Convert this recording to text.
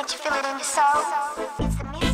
Can't you feel it in your soul? It's the music.